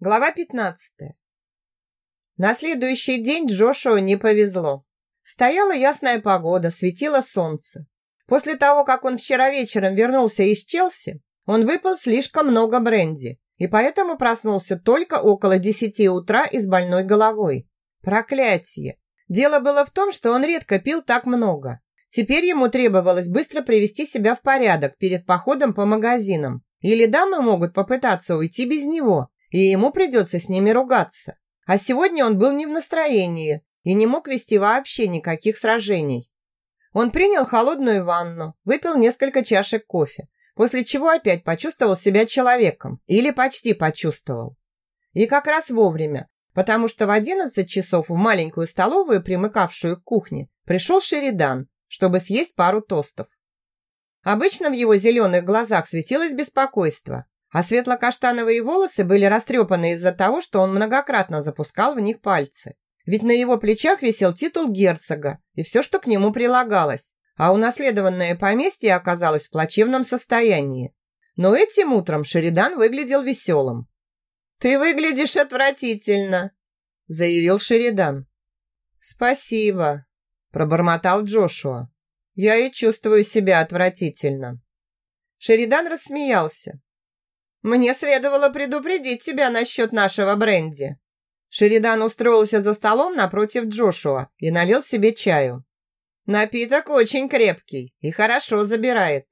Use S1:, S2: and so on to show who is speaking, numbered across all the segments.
S1: Глава 15. На следующий день Джошуа не повезло. Стояла ясная погода, светило солнце. После того, как он вчера вечером вернулся из Челси, он выпил слишком много бренди, и поэтому проснулся только около десяти утра и с больной головой. Проклятие! Дело было в том, что он редко пил так много. Теперь ему требовалось быстро привести себя в порядок перед походом по магазинам. Или дамы могут попытаться уйти без него, и ему придется с ними ругаться. А сегодня он был не в настроении и не мог вести вообще никаких сражений. Он принял холодную ванну, выпил несколько чашек кофе, после чего опять почувствовал себя человеком, или почти почувствовал. И как раз вовремя, потому что в 11 часов в маленькую столовую, примыкавшую к кухне, пришел Шеридан, чтобы съесть пару тостов. Обычно в его зеленых глазах светилось беспокойство, а светло-каштановые волосы были растрепаны из-за того, что он многократно запускал в них пальцы. Ведь на его плечах висел титул герцога и все, что к нему прилагалось, а унаследованное поместье оказалось в плачевном состоянии. Но этим утром Шеридан выглядел веселым. «Ты выглядишь отвратительно», – заявил Шеридан. «Спасибо», – пробормотал Джошуа. «Я и чувствую себя отвратительно». Шеридан рассмеялся. Мне следовало предупредить тебя насчет нашего бренди». Шеридан устроился за столом напротив Джошуа и налил себе чаю. «Напиток очень крепкий и хорошо забирает».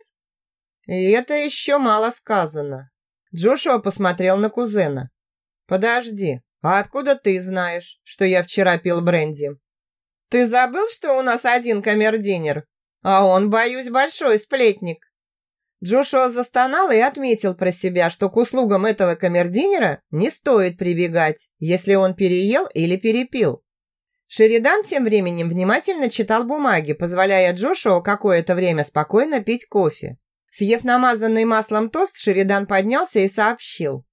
S1: «И это еще мало сказано». Джошуа посмотрел на кузена. «Подожди, а откуда ты знаешь, что я вчера пил бренди?» «Ты забыл, что у нас один камердинер? А он, боюсь, большой сплетник. Джошуа застонал и отметил про себя, что к услугам этого камердинера не стоит прибегать, если он переел или перепил. Шеридан тем временем внимательно читал бумаги, позволяя Джошуа какое-то время спокойно пить кофе. Съев намазанный маслом тост, Шеридан поднялся и сообщил.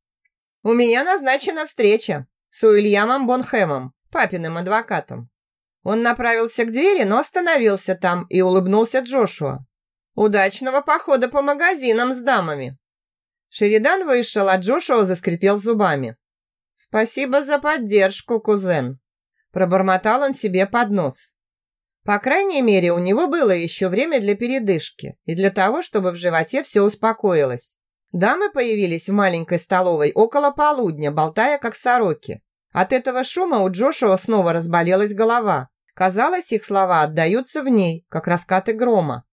S1: «У меня назначена встреча с Уильямом Бонхэмом, папиным адвокатом». Он направился к двери, но остановился там и улыбнулся Джошуа. Удачного похода по магазинам с дамами!» Шеридан вышел, а Джошуа заскрипел зубами. «Спасибо за поддержку, кузен!» Пробормотал он себе под нос. По крайней мере, у него было еще время для передышки и для того, чтобы в животе все успокоилось. Дамы появились в маленькой столовой около полудня, болтая как сороки. От этого шума у Джошуа снова разболелась голова. Казалось, их слова отдаются в ней, как раскаты грома.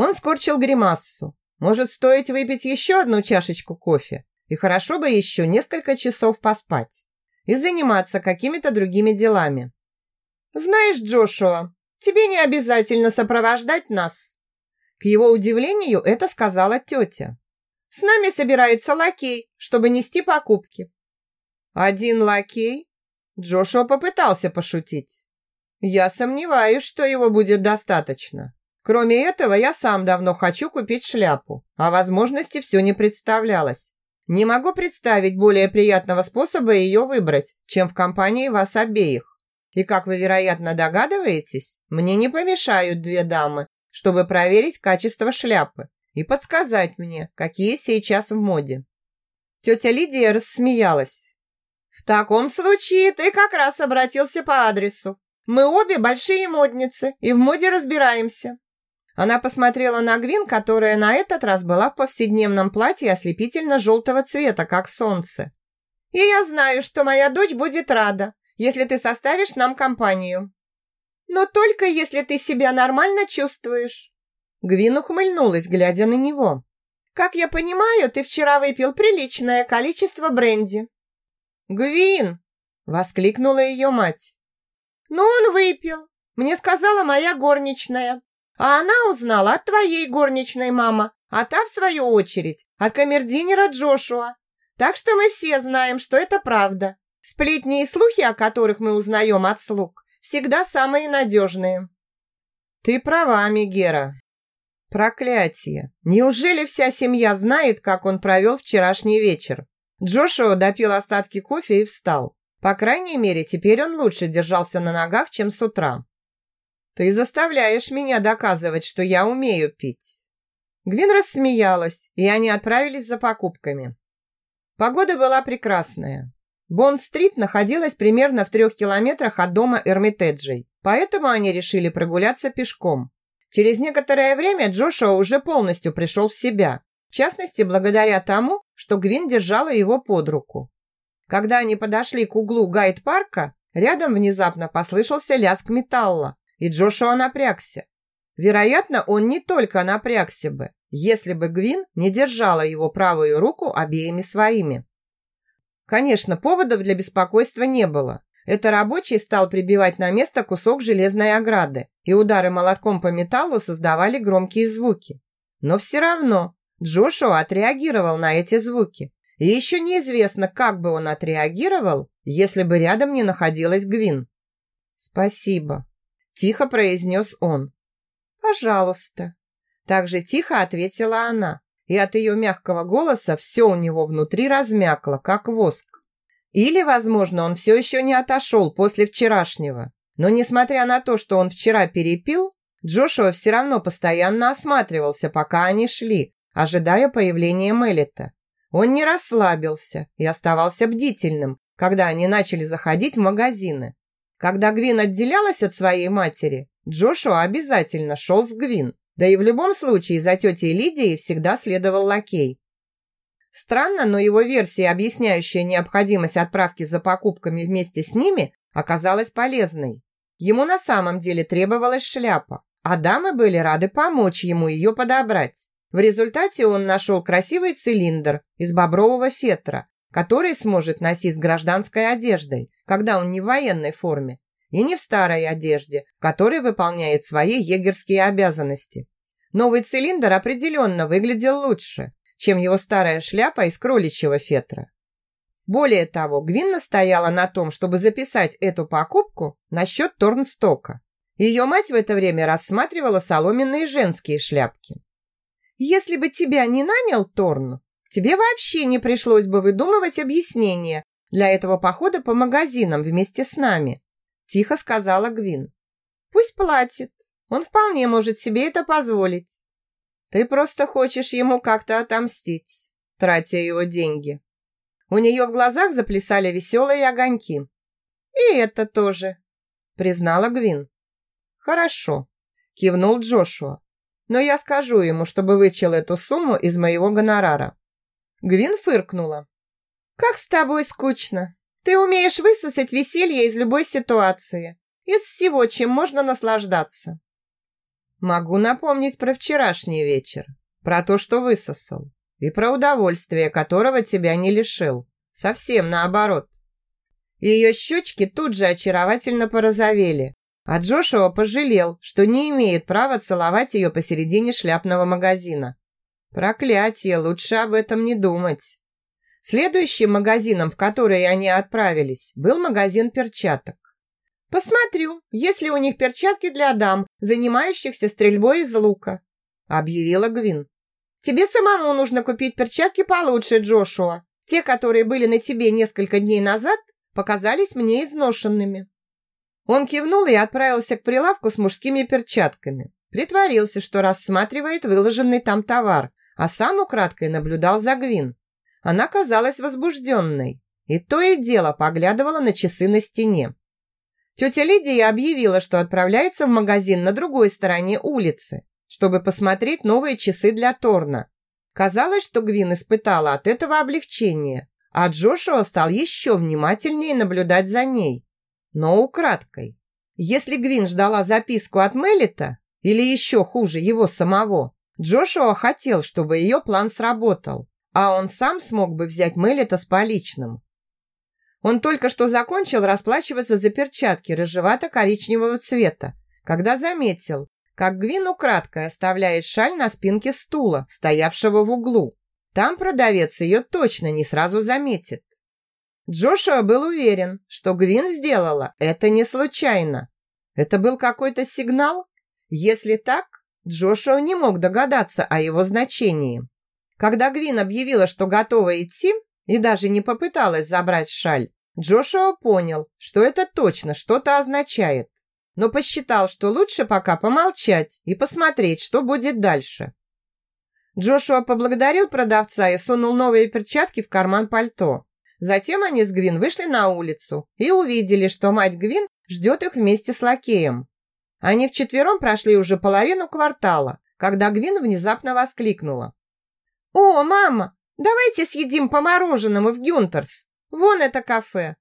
S1: Он скорчил гримассу. Может, стоит выпить еще одну чашечку кофе? И хорошо бы еще несколько часов поспать. И заниматься какими-то другими делами. «Знаешь, Джошуа, тебе не обязательно сопровождать нас». К его удивлению, это сказала тетя. «С нами собирается лакей, чтобы нести покупки». «Один лакей?» Джошуа попытался пошутить. «Я сомневаюсь, что его будет достаточно. Кроме этого, я сам давно хочу купить шляпу, а возможности все не представлялось. Не могу представить более приятного способа ее выбрать, чем в компании вас обеих. И как вы, вероятно, догадываетесь, мне не помешают две дамы, чтобы проверить качество шляпы и подсказать мне, какие сейчас в моде. Тетя Лидия рассмеялась. В таком случае ты как раз обратился по адресу. Мы обе большие модницы и в моде разбираемся. Она посмотрела на Гвин, которая на этот раз была в повседневном платье ослепительно-желтого цвета, как солнце. «И я знаю, что моя дочь будет рада, если ты составишь нам компанию. Но только если ты себя нормально чувствуешь». Гвин ухмыльнулась, глядя на него. «Как я понимаю, ты вчера выпил приличное количество бренди». «Гвин!» – воскликнула ее мать. «Ну, он выпил. Мне сказала моя горничная. А она узнала от твоей горничной, мама, а та, в свою очередь, от камердинера Джошуа. Так что мы все знаем, что это правда. Сплетни и слухи, о которых мы узнаем от слуг, всегда самые надежные. Ты права, Мегера. Проклятие. Неужели вся семья знает, как он провел вчерашний вечер? Джошуа допил остатки кофе и встал. По крайней мере, теперь он лучше держался на ногах, чем с утра. Ты заставляешь меня доказывать, что я умею пить». Гвин рассмеялась, и они отправились за покупками. Погода была прекрасная. Бонд-стрит находилась примерно в трех километрах от дома Эрмитеджей, поэтому они решили прогуляться пешком. Через некоторое время Джошуа уже полностью пришел в себя, в частности, благодаря тому, что Гвин держала его под руку. Когда они подошли к углу гайд-парка, рядом внезапно послышался лязг металла, и Джошуа напрягся. Вероятно, он не только напрягся бы, если бы Гвин не держала его правую руку обеими своими. Конечно, поводов для беспокойства не было. Это рабочий стал прибивать на место кусок железной ограды, и удары молотком по металлу создавали громкие звуки. Но все равно Джошуа отреагировал на эти звуки. И еще неизвестно, как бы он отреагировал, если бы рядом не находилась Гвин. «Спасибо», – тихо произнес он. «Пожалуйста», – также тихо ответила она, и от ее мягкого голоса все у него внутри размякло, как воск. Или, возможно, он все еще не отошел после вчерашнего. Но, несмотря на то, что он вчера перепил, Джошуа все равно постоянно осматривался, пока они шли, ожидая появления Меллета. Он не расслабился и оставался бдительным, когда они начали заходить в магазины. Когда Гвин отделялась от своей матери, Джошуа обязательно шел с Гвин. Да и в любом случае за тетей Лидией всегда следовал лакей. Странно, но его версия, объясняющая необходимость отправки за покупками вместе с ними, оказалась полезной. Ему на самом деле требовалась шляпа, а дамы были рады помочь ему ее подобрать. В результате он нашел красивый цилиндр из бобрового фетра, который сможет носить с гражданской одеждой, когда он не в военной форме, и не в старой одежде, в которой выполняет свои егерские обязанности. Новый цилиндр определенно выглядел лучше, чем его старая шляпа из кроличьего фетра. Более того, Гвин настояла на том, чтобы записать эту покупку на счет Торнстока. Ее мать в это время рассматривала соломенные женские шляпки. «Если бы тебя не нанял Торн, тебе вообще не пришлось бы выдумывать объяснение для этого похода по магазинам вместе с нами», тихо сказала Гвин. «Пусть платит, он вполне может себе это позволить. Ты просто хочешь ему как-то отомстить, тратя его деньги». У нее в глазах заплясали веселые огоньки. «И это тоже», признала Гвин. «Хорошо», кивнул Джошуа. «Но я скажу ему, чтобы вычел эту сумму из моего гонорара». Гвин фыркнула. «Как с тобой скучно. Ты умеешь высосать веселье из любой ситуации, из всего, чем можно наслаждаться». Могу напомнить про вчерашний вечер, про то, что высосал, и про удовольствие, которого тебя не лишил. Совсем наоборот. Ее щечки тут же очаровательно порозовели, а Джошуа пожалел, что не имеет права целовать ее посередине шляпного магазина. Проклятие, лучше об этом не думать. Следующим магазином, в который они отправились, был магазин перчаток. «Посмотрю, есть ли у них перчатки для дам, занимающихся стрельбой из лука», объявила Гвин. «Тебе самому нужно купить перчатки получше, Джошуа. Те, которые были на тебе несколько дней назад, показались мне изношенными». Он кивнул и отправился к прилавку с мужскими перчатками. Притворился, что рассматривает выложенный там товар, а сам украдкой наблюдал за Гвин. Она казалась возбужденной и то и дело поглядывала на часы на стене. Тетя Лидия объявила, что отправляется в магазин на другой стороне улицы, чтобы посмотреть новые часы для Торна. Казалось, что Гвин испытала от этого облегчение, а Джошуа стал еще внимательнее наблюдать за ней. Но украдкой. Если Гвин ждала записку от Мелита, или еще хуже его самого, Джошуа хотел, чтобы ее план сработал, а он сам смог бы взять Мелита с поличным. Он только что закончил расплачиваться за перчатки рыжевато-коричневого цвета, когда заметил, как Гвин украдкой оставляет шаль на спинке стула, стоявшего в углу. Там продавец ее точно не сразу заметит. Джошуа был уверен, что Гвин сделала это не случайно. Это был какой-то сигнал? Если так, Джошуа не мог догадаться о его значении. Когда Гвин объявила, что готова идти, и даже не попыталась забрать шаль, Джошуа понял, что это точно что-то означает, но посчитал, что лучше пока помолчать и посмотреть, что будет дальше. Джошуа поблагодарил продавца и сунул новые перчатки в карман пальто. Затем они с Гвин вышли на улицу и увидели, что мать Гвин ждет их вместе с лакеем. Они вчетвером прошли уже половину квартала, когда Гвин внезапно воскликнула. «О, мама, давайте съедим по мороженому в Гюнтерс. Вон это кафе».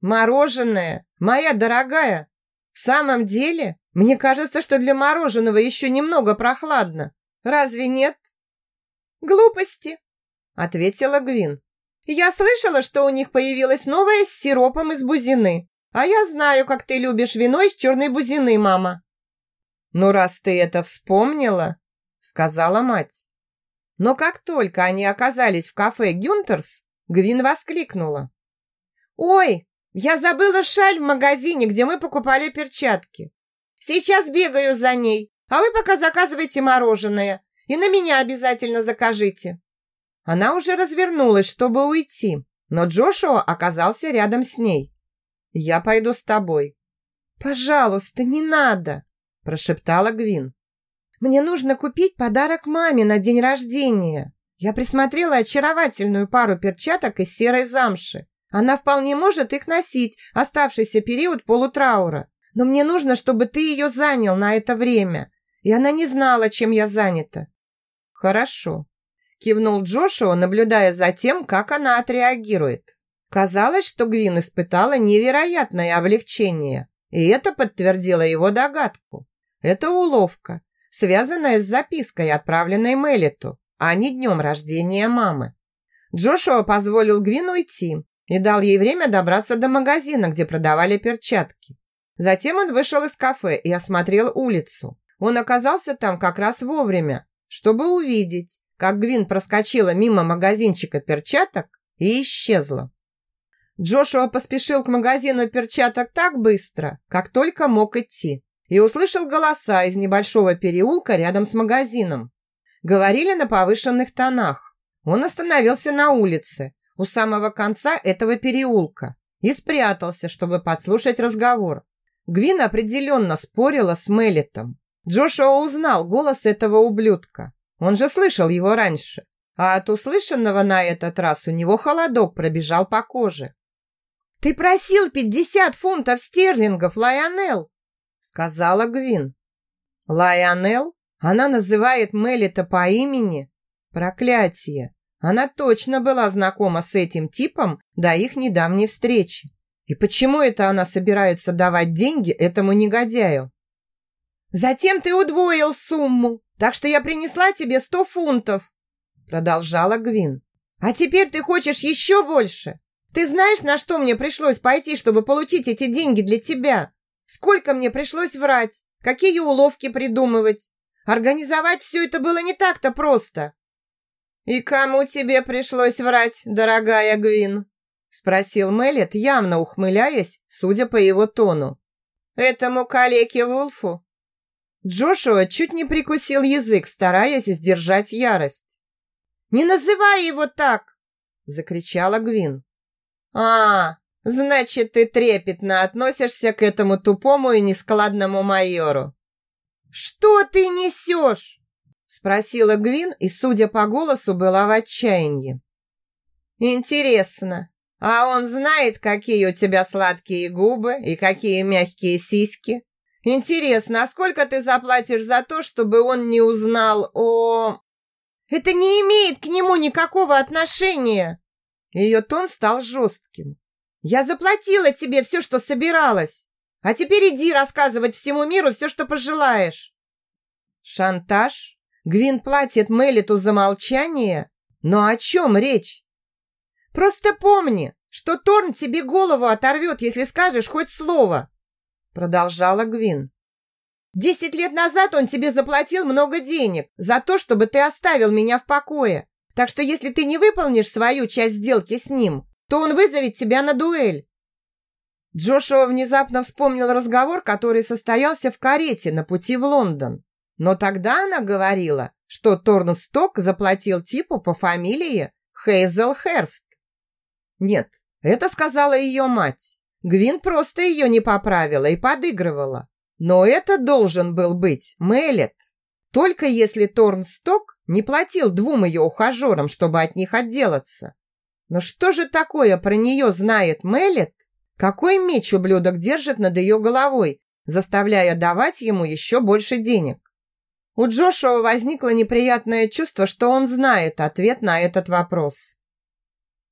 S1: «Мороженое, моя дорогая, в самом деле, мне кажется, что для мороженого еще немного прохладно. Разве нет?» «Глупости», – ответила Гвин. «Я слышала, что у них появилась новая с сиропом из бузины. А я знаю, как ты любишь вино из черной бузины, мама». «Ну, раз ты это вспомнила», – сказала мать. Но как только они оказались в кафе «Гюнтерс», Гвин воскликнула. «Ой, я забыла шаль в магазине, где мы покупали перчатки. Сейчас бегаю за ней, а вы пока заказывайте мороженое и на меня обязательно закажите». Она уже развернулась, чтобы уйти, но Джошуа оказался рядом с ней. «Я пойду с тобой». «Пожалуйста, не надо», – прошептала Гвин. «Мне нужно купить подарок маме на день рождения. Я присмотрела очаровательную пару перчаток из серой замши. Она вполне может их носить оставшийся период полутраура. Но мне нужно, чтобы ты ее занял на это время. И она не знала, чем я занята. Хорошо. Кивнул Джошуа, наблюдая за тем, как она отреагирует. Казалось, что Гвин испытала невероятное облегчение. И это подтвердило его догадку. Это уловка, связанная с запиской, отправленной Мелиту, а не днем рождения мамы. Джошуа позволил Гвин уйти, и дал ей время добраться до магазина, где продавали перчатки. Затем он вышел из кафе и осмотрел улицу. Он оказался там как раз вовремя, чтобы увидеть, как Гвин проскочила мимо магазинчика перчаток и исчезла. Джошуа поспешил к магазину перчаток так быстро, как только мог идти, и услышал голоса из небольшого переулка рядом с магазином. Говорили на повышенных тонах. Он остановился на улице, у самого конца этого переулка и спрятался, чтобы подслушать разговор. Гвин определенно спорила с Мелитом. Джошуа узнал голос этого ублюдка. Он же слышал его раньше. А от услышанного на этот раз у него холодок пробежал по коже. «Ты просил пятьдесят фунтов стерлингов, Лайонел!» Сказала Гвин. «Лайонел? Она называет Мелита по имени? Проклятие! Она точно была знакома с этим типом до их недавней встречи. И почему это она собирается давать деньги этому негодяю? «Затем ты удвоил сумму, так что я принесла тебе сто фунтов», продолжала Гвин. «А теперь ты хочешь еще больше? Ты знаешь, на что мне пришлось пойти, чтобы получить эти деньги для тебя? Сколько мне пришлось врать? Какие уловки придумывать? Организовать все это было не так-то просто. «И кому тебе пришлось врать, дорогая Гвин?» Спросил Меллет, явно ухмыляясь, судя по его тону. «Этому калеке Вулфу?» Джошуа чуть не прикусил язык, стараясь сдержать ярость. «Не называй его так!» Закричала Гвин. «А, значит, ты трепетно относишься к этому тупому и нескладному майору!» «Что ты несешь?» Спросила Гвин и, судя по голосу, была в отчаянии. «Интересно, а он знает, какие у тебя сладкие губы и какие мягкие сиськи? Интересно, а сколько ты заплатишь за то, чтобы он не узнал о...» «Это не имеет к нему никакого отношения!» Ее тон стал жестким. «Я заплатила тебе все, что собиралась, а теперь иди рассказывать всему миру все, что пожелаешь». «Шантаж?» Гвин платит Мелиту за молчание? Но о чем речь? Просто помни, что Торн тебе голову оторвет, если скажешь хоть слово, продолжала Гвин. Десять лет назад он тебе заплатил много денег за то, чтобы ты оставил меня в покое. Так что если ты не выполнишь свою часть сделки с ним, то он вызовет тебя на дуэль. Джошуа внезапно вспомнил разговор, который состоялся в карете на пути в Лондон. Но тогда она говорила, что Торнсток заплатил типу по фамилии Хейзел Херст. Нет, это сказала ее мать. Гвин просто ее не поправила и подыгрывала. Но это должен был быть Мелет. Только если Торнсток не платил двум ее ухажерам, чтобы от них отделаться. Но что же такое про нее знает Мелет? Какой меч ублюдок держит над ее головой, заставляя давать ему еще больше денег? У Джошуа возникло неприятное чувство, что он знает ответ на этот вопрос.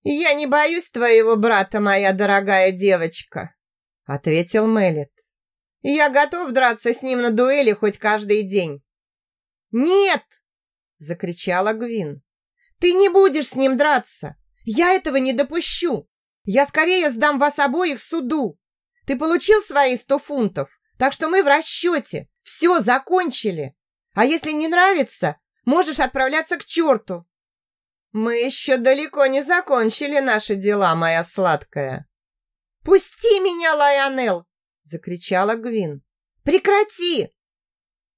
S1: «Я не боюсь твоего брата, моя дорогая девочка», ответил Мелет. «Я готов драться с ним на дуэли хоть каждый день». «Нет!» закричала Гвин. «Ты не будешь с ним драться! Я этого не допущу! Я скорее сдам вас обоих суду! Ты получил свои сто фунтов, так что мы в расчете! Все, закончили! А если не нравится, можешь отправляться к черту!» «Мы еще далеко не закончили наши дела, моя сладкая!» «Пусти меня, Лайонел!» – закричала Гвин. «Прекрати!»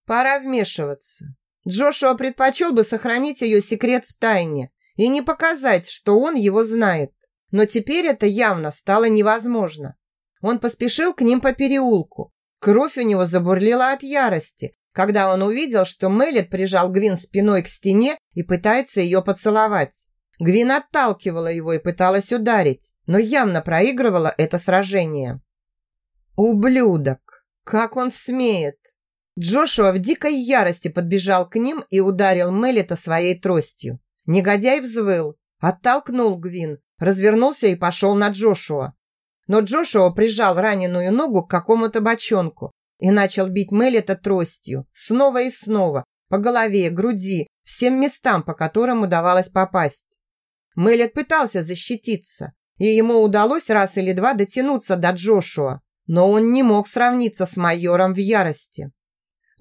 S1: «Пора вмешиваться. Джошуа предпочел бы сохранить ее секрет в тайне и не показать, что он его знает. Но теперь это явно стало невозможно. Он поспешил к ним по переулку. Кровь у него забурлила от ярости, когда он увидел, что Меллет прижал Гвин спиной к стене и пытается ее поцеловать. Гвин отталкивала его и пыталась ударить, но явно проигрывала это сражение. «Ублюдок! Как он смеет!» Джошуа в дикой ярости подбежал к ним и ударил Меллета своей тростью. Негодяй взвыл, оттолкнул Гвин, развернулся и пошел на Джошуа. Но Джошуа прижал раненую ногу к какому-то бочонку и начал бить Меллета тростью снова и снова, по голове, груди, всем местам, по которым удавалось попасть. Меллет пытался защититься, и ему удалось раз или два дотянуться до Джошуа, но он не мог сравниться с майором в ярости.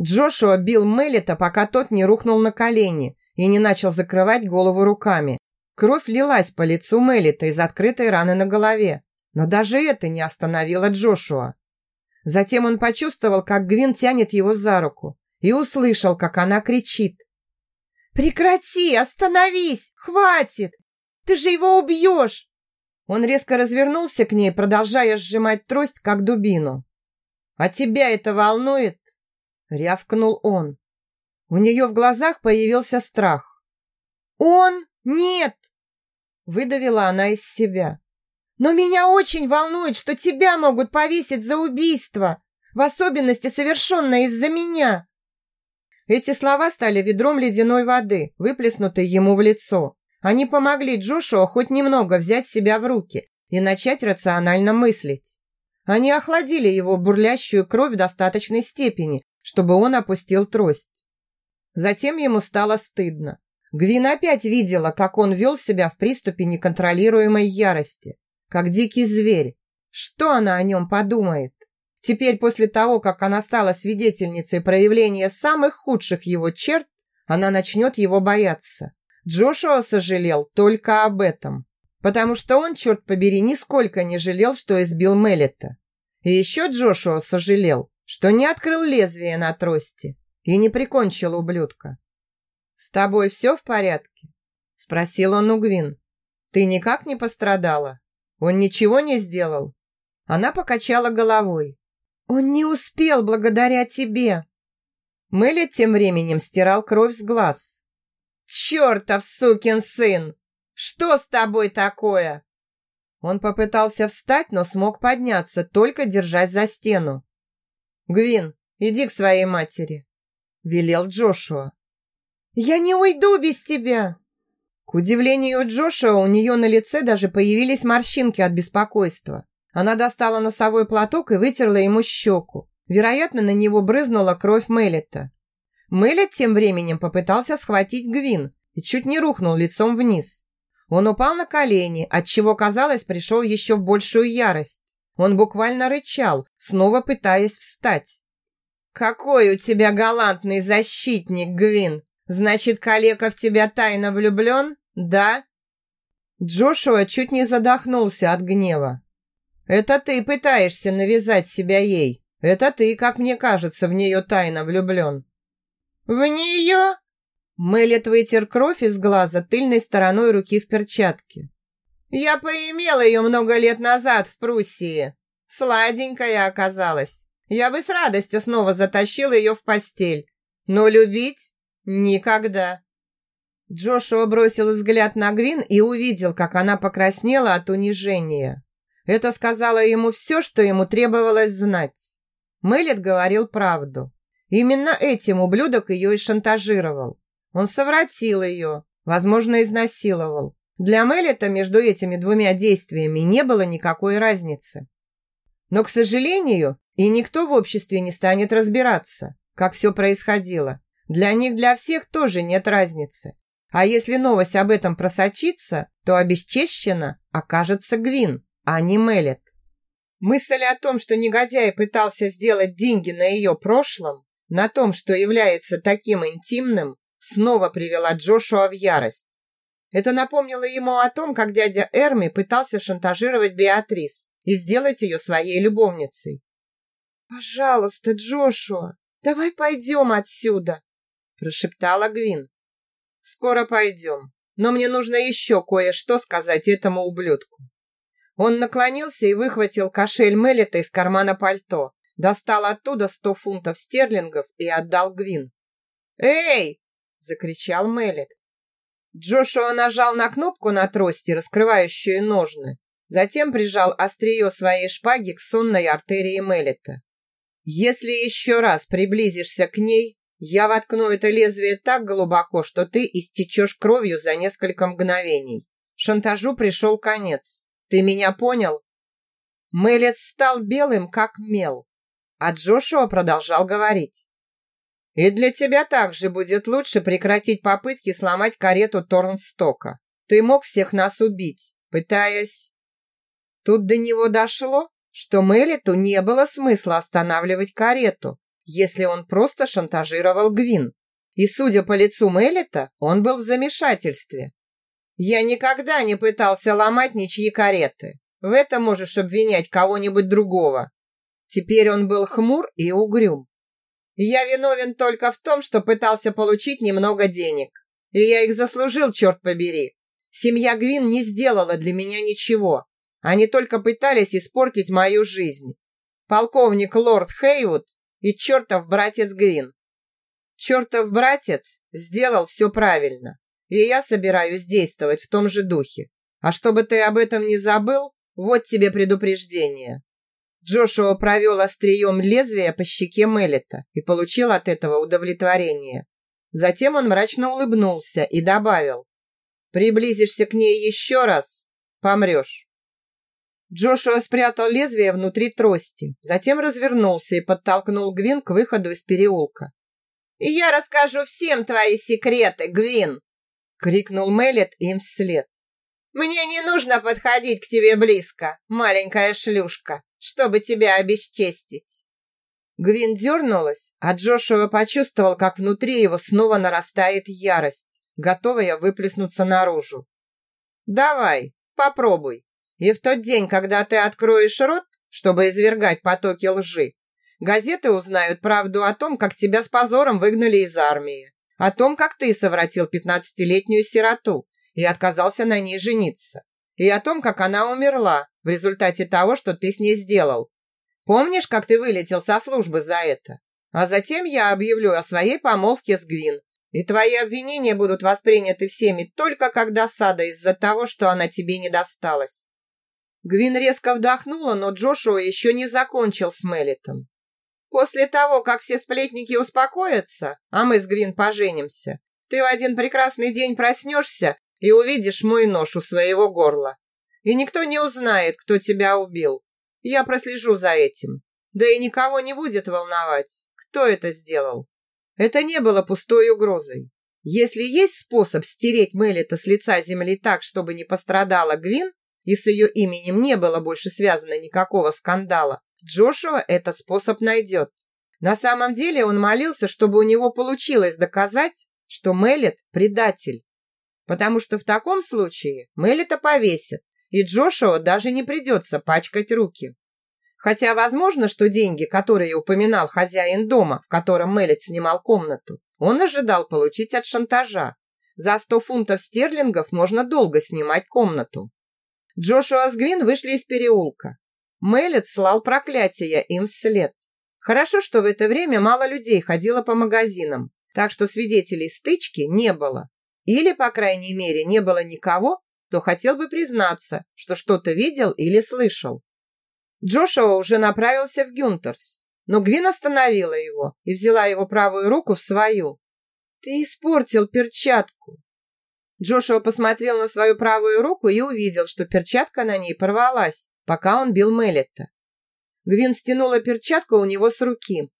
S1: Джошуа бил Меллета, пока тот не рухнул на колени и не начал закрывать голову руками. Кровь лилась по лицу Меллета из открытой раны на голове, но даже это не остановило Джошуа. Затем он почувствовал, как Гвин тянет его за руку и услышал, как она кричит. «Прекрати! Остановись! Хватит! Ты же его убьешь!» Он резко развернулся к ней, продолжая сжимать трость, как дубину. «А тебя это волнует?» рявкнул он. У нее в глазах появился страх. «Он? Нет!» Выдавила она из себя. «Но меня очень волнует, что тебя могут повесить за убийство, в особенности совершенное из-за меня!» Эти слова стали ведром ледяной воды, выплеснутой ему в лицо. Они помогли Джошуа хоть немного взять себя в руки и начать рационально мыслить. Они охладили его бурлящую кровь в достаточной степени, чтобы он опустил трость. Затем ему стало стыдно. Гвин опять видела, как он вел себя в приступе неконтролируемой ярости, как дикий зверь. Что она о нем подумает? Теперь, после того, как она стала свидетельницей проявления самых худших его черт, она начнет его бояться. Джошуа сожалел только об этом, потому что он, черт побери, нисколько не жалел, что избил Меллета. И еще Джошуа сожалел, что не открыл лезвие на трости и не прикончил ублюдка. «С тобой все в порядке?» – спросил он у Гвин. «Ты никак не пострадала? Он ничего не сделал?» Она покачала головой. «Он не успел благодаря тебе!» Мэлли тем временем стирал кровь с глаз. «Чертов сукин сын! Что с тобой такое?» Он попытался встать, но смог подняться, только держась за стену. «Гвин, иди к своей матери», – велел Джошуа. «Я не уйду без тебя!» К удивлению Джошуа, у нее на лице даже появились морщинки от беспокойства. Она достала носовой платок и вытерла ему щеку. Вероятно, на него брызнула кровь Меллета. Меллет тем временем попытался схватить Гвин и чуть не рухнул лицом вниз. Он упал на колени, отчего, казалось, пришел еще в большую ярость. Он буквально рычал, снова пытаясь встать. «Какой у тебя галантный защитник, Гвин! Значит, калека в тебя тайно влюблен, да?» Джошуа чуть не задохнулся от гнева. «Это ты пытаешься навязать себя ей. Это ты, как мне кажется, в нее тайно влюблен». «В нее?» Мэлет вытер кровь из глаза тыльной стороной руки в перчатке. Я поимела ее много лет назад в Пруссии. Сладенькая оказалась. Я бы с радостью снова затащила ее в постель. Но любить – никогда. Джошуа бросил взгляд на Гвин и увидел, как она покраснела от унижения. Это сказала ему все, что ему требовалось знать. Мэлит говорил правду. Именно этим ублюдок ее и шантажировал. Он совратил ее, возможно, изнасиловал. Для Мэлита между этими двумя действиями не было никакой разницы. Но, к сожалению, и никто в обществе не станет разбираться, как все происходило. Для них, для всех тоже нет разницы. А если новость об этом просочится, то обесчещена окажется Гвин, а не Мелет. Мысль о том, что негодяй пытался сделать деньги на ее прошлом, на том, что является таким интимным, снова привела Джошуа в ярость. Это напомнило ему о том, как дядя Эрми пытался шантажировать Беатрис и сделать ее своей любовницей. «Пожалуйста, Джошуа, давай пойдем отсюда», прошептала Гвин. «Скоро пойдем, но мне нужно еще кое-что сказать этому ублюдку». Он наклонился и выхватил кошель Меллета из кармана пальто, достал оттуда сто фунтов стерлингов и отдал Гвин. «Эй!» – закричал Меллет. Джошуа нажал на кнопку на трости, раскрывающую ножны, затем прижал острие своей шпаги к сонной артерии Меллета. «Если еще раз приблизишься к ней, я воткну это лезвие так глубоко, что ты истечешь кровью за несколько мгновений. Шантажу пришел конец. Ты меня понял?» Мэлет стал белым, как мел, а Джошуа продолжал говорить. «И для тебя также будет лучше прекратить попытки сломать карету Торнстока. Ты мог всех нас убить, пытаясь...» Тут до него дошло, что Мэлету не было смысла останавливать карету, если он просто шантажировал Гвин. И, судя по лицу Меллета, он был в замешательстве. «Я никогда не пытался ломать ничьи кареты. В этом можешь обвинять кого-нибудь другого». Теперь он был хмур и угрюм. «Я виновен только в том, что пытался получить немного денег. И я их заслужил, черт побери. Семья Гвин не сделала для меня ничего. Они только пытались испортить мою жизнь. Полковник Лорд Хейвуд и чертов братец Грин. Чертов братец сделал все правильно, и я собираюсь действовать в том же духе. А чтобы ты об этом не забыл, вот тебе предупреждение. Джошуа провел острием лезвия по щеке Меллета и получил от этого удовлетворение. Затем он мрачно улыбнулся и добавил, «Приблизишься к ней еще раз – помрешь». Джошуа спрятал лезвие внутри трости, затем развернулся и подтолкнул Гвин к выходу из переулка. я расскажу всем твои секреты, Гвин!» — крикнул Меллет им вслед. «Мне не нужно подходить к тебе близко, маленькая шлюшка, чтобы тебя обесчестить!» Гвин дернулась, а Джошуа почувствовал, как внутри его снова нарастает ярость, готовая выплеснуться наружу. «Давай, попробуй!» И в тот день, когда ты откроешь рот, чтобы извергать потоки лжи, газеты узнают правду о том, как тебя с позором выгнали из армии, о том, как ты совратил пятнадцатилетнюю сироту и отказался на ней жениться, и о том, как она умерла в результате того, что ты с ней сделал. Помнишь, как ты вылетел со службы за это? А затем я объявлю о своей помолвке с Гвин, и твои обвинения будут восприняты всеми только как досада из-за того, что она тебе не досталась. Гвин резко вдохнула, но Джошуа еще не закончил с Меллитом. «После того, как все сплетники успокоятся, а мы с Гвин поженимся, ты в один прекрасный день проснешься и увидишь мой нож у своего горла. И никто не узнает, кто тебя убил. Я прослежу за этим. Да и никого не будет волновать, кто это сделал. Это не было пустой угрозой. Если есть способ стереть Меллита с лица земли так, чтобы не пострадала Гвин, и с ее именем не было больше связано никакого скандала, Джошуа этот способ найдет. На самом деле он молился, чтобы у него получилось доказать, что Меллет – предатель. Потому что в таком случае Меллета повесят, и Джошуа даже не придется пачкать руки. Хотя возможно, что деньги, которые упоминал хозяин дома, в котором Меллет снимал комнату, он ожидал получить от шантажа. За 100 фунтов стерлингов можно долго снимать комнату. Джошуа с Грин вышли из переулка. Мэллет слал проклятия им вслед. Хорошо, что в это время мало людей ходило по магазинам, так что свидетелей стычки не было. Или, по крайней мере, не было никого, кто хотел бы признаться, что что-то видел или слышал. Джошуа уже направился в Гюнтерс, но Гвин остановила его и взяла его правую руку в свою. «Ты испортил перчатку!» Джошуа посмотрел на свою правую руку и увидел, что перчатка на ней порвалась, пока он бил Меллета. Гвин стянула перчатку у него с руки.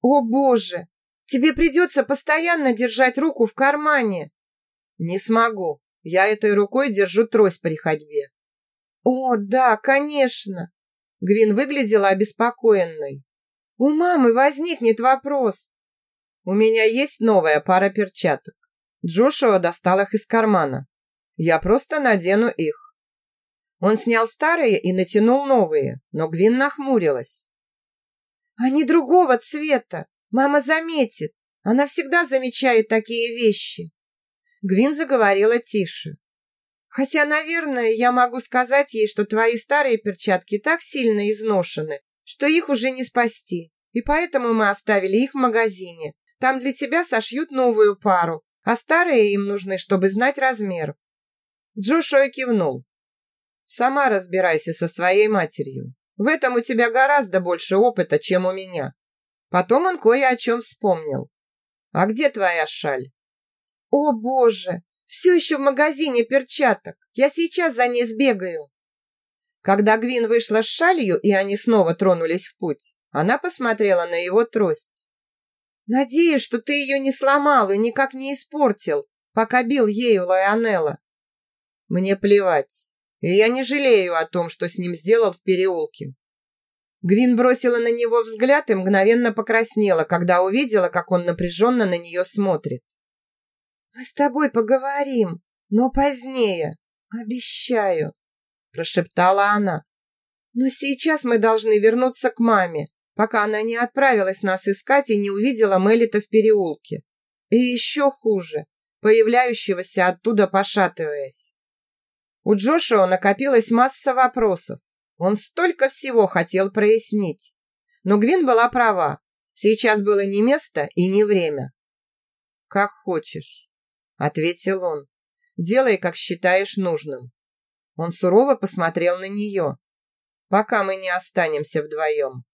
S1: «О, Боже! Тебе придется постоянно держать руку в кармане!» «Не смогу. Я этой рукой держу трость при ходьбе». «О, да, конечно!» Гвин выглядела обеспокоенной. «У мамы возникнет вопрос». «У меня есть новая пара перчаток. Джошуа достал их из кармана. Я просто надену их. Он снял старые и натянул новые, но Гвин нахмурилась. «Они другого цвета. Мама заметит. Она всегда замечает такие вещи». Гвин заговорила тише. «Хотя, наверное, я могу сказать ей, что твои старые перчатки так сильно изношены, что их уже не спасти, и поэтому мы оставили их в магазине. Там для тебя сошьют новую пару, а старые им нужны, чтобы знать размер». Джошуа кивнул. Сама разбирайся со своей матерью. В этом у тебя гораздо больше опыта, чем у меня. Потом он кое о чем вспомнил. А где твоя шаль? О, боже! Все еще в магазине перчаток. Я сейчас за ней сбегаю. Когда Гвин вышла с шалью, и они снова тронулись в путь, она посмотрела на его трость. «Надеюсь, что ты ее не сломал и никак не испортил, пока бил ею Лайонелла». «Мне плевать. И я не жалею о том, что с ним сделал в переулке. Гвин бросила на него взгляд и мгновенно покраснела, когда увидела, как он напряженно на нее смотрит. «Мы с тобой поговорим, но позднее, обещаю», прошептала она. «Но сейчас мы должны вернуться к маме, пока она не отправилась нас искать и не увидела Мелита в переулке. И еще хуже, появляющегося оттуда пошатываясь. У Джошуа накопилась масса вопросов. Он столько всего хотел прояснить. Но Гвин была права. Сейчас было не место и не время. «Как хочешь», — ответил он. «Делай, как считаешь нужным». Он сурово посмотрел на нее. «Пока мы не останемся вдвоем».